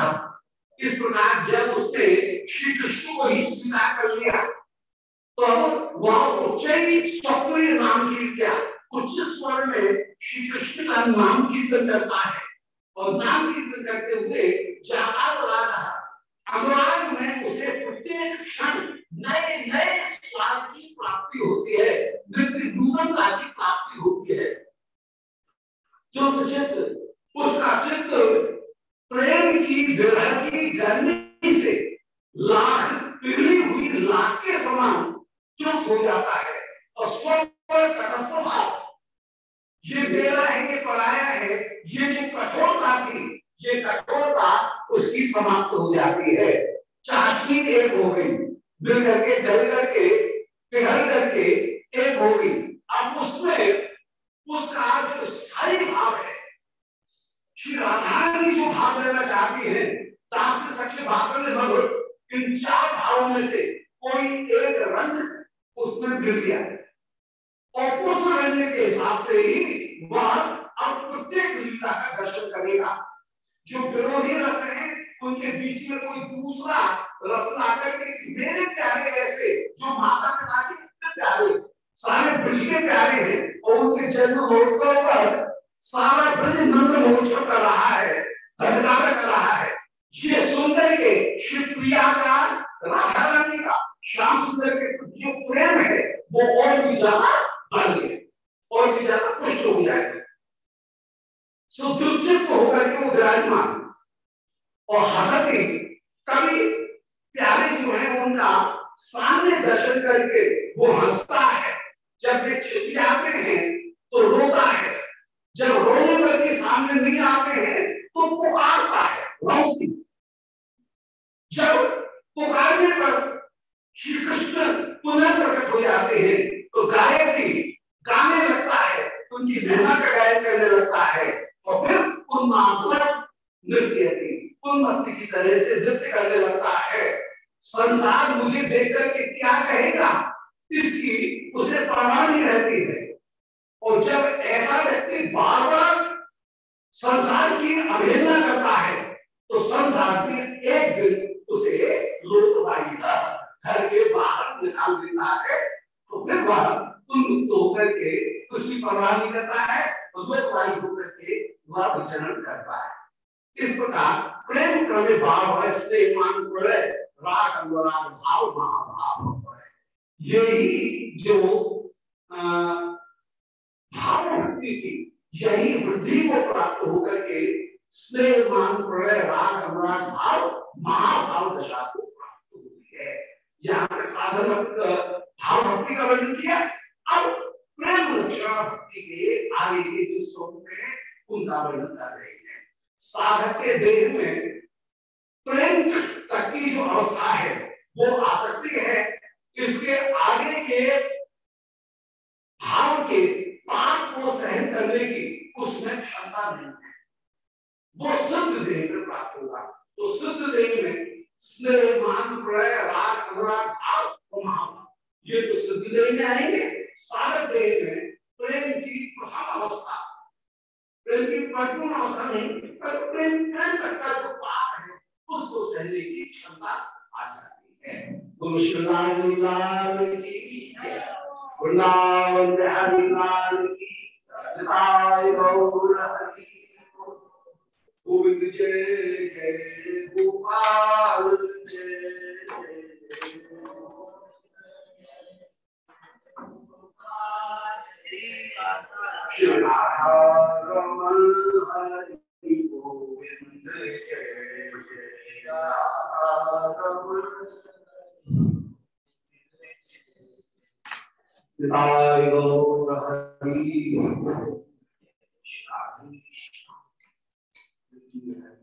इस प्रकार जब उसने श्री कृष्ण को ही स्वीकार कर लिया तो वह उच्च स्वप्न नाम की क्या उच्च स्वर में श्री कृष्ण का नाम कीर्तन करता है। और नाम कीर्तन करते हुए जाकर रहा अनुराग में उसे प्रत्येक क्षण नए नए स्वाद की प्राप्ति होती है। की प्राप्ति होती है। जो चित्त उसका चित्त प्रेम की विरह की गर्मी से लाख पिघली हुई लाख के समान चुप हो जाता है और स्वतंत्र भाव ये मेरा है ये पराया है? ये जो कठोरता थी, ये कठोरता उसकी समाप्त हो जाती है। चाशनी एक हो गई, मिल करके, जल करके, पिघल करके एक हो गई। अब उसमें उसका जो स्थायी भाव है, श्री राधा जो भाव लेना चाहती है, दास सख्य भाषण मधुर, इन चार भावों में से कोई एक रंग उसमें मिल गया। और उस रंग के हिसाब से ही वह प्रत्येक लीला का दर्शन करेगा। जो विरोधी रस है, उनके बीच में कोई दूसरा रस ला करके मेरे प्यारे ऐसे, जो माता पिता के इतने प्यारे, सारे ब्रज के प्यारे हैं, और उनके जन्म महोत्सव पर सारा ब्रज नंद महोत्सव कर रहा है धनकारा कर रहा है। ये सुंदर के श्री प्रिया का राधा रानी का श्याम सुंदर के जो प्रेम है, वो और भी ज़्यादा बढ़ गया, और भी ज़्यादा पुष्ट हो जाएगा। सो दुर्चित होकर के वो विराजमान। और हसते कभी प्यारे जो है, उनका सामने दर्शन करके वो हंसता है। जब वे छिप आते हैं तो रोता है। जब रोने करके सामने नहीं आते हैं तो पुकारता है, रोती। जब पुकारने पर श्री कृष्ण पुनः प्रकट हो जाते हैं तो गायत्री गाने लगता है, उनकी महिमा का गायन करने लगता है। और फिर उन्मात्मक नृत्य थी। उन्मत्ति की तरह से नृत्य करने लगता है। संसार मुझे देख करके क्या कहेगा? इसकी उसे नहीं रहती है। और जब ऐसा व्यक्ति बार बार संसार की अवहेलना करता है तो संसार भी एक दिन उसे लोकवाहिता घर के बाहर निकाल देता है। तो फिर वह उन्मुक्त होकर के उसकी नहीं करता है तो लोकवाही होकर के वह विचरण करता है इस प्रकार प्रेम क्रम भाव स्नेह मान राग अनुराग भाव, महाभाव यही जो भाव भक्ति थी, यही वृद्धि को प्राप्त होकर के स्नेह मान प्रलय राग अनुराग भाव, महाभाव दशा को प्राप्त होती है। यहाँ पे साधन भाव भक्ति का वर्णन किया। अब प्रेम लक्षण भक्ति के आगे के जो श्लोक में उनका वर्णन कर रहे हैं साधक के देह में प्रेम तक की जो अवस्था है। वो आसक्ति है इसके आगे के भाव के पाप को सहन करने की उसमें क्षमता नहीं है। वो सिद्ध देह में प्राप्त होगा। तो सिद्ध देह में स्नेह मान प्रय राग अनुराग भाव महाभाव ये तो सिद्ध देह में आएँगे साधक देह में प्रेम की प्रथम अवस्था। प्रेम की परिपूर्ण अवस्था नहीं पर प्रेम प्रेम तक का जो पाप है, उसको सहने की क्षमता आ जाती है। श्री लाल की वृंदावन बिहारी लाल की गौर हरि गोविंद जय जय गोपाल जय। रमन हरि गोविंद